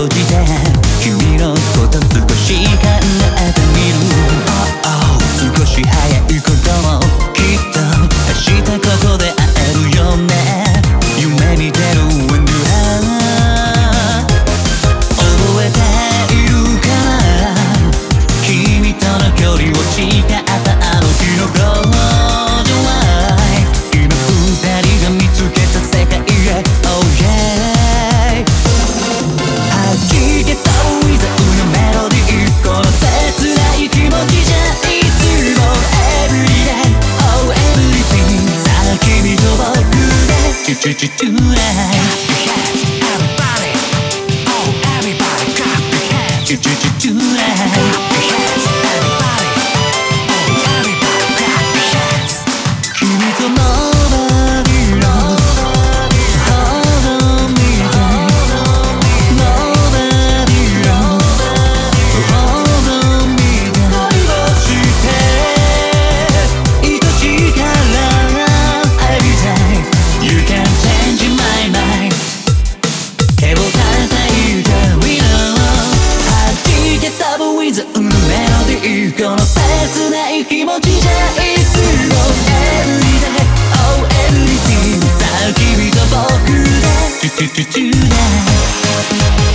閉じて でチュこの切ない気持ちじゃいつも Everyday Oh everything さあ君と僕で。チュチュチュチュだ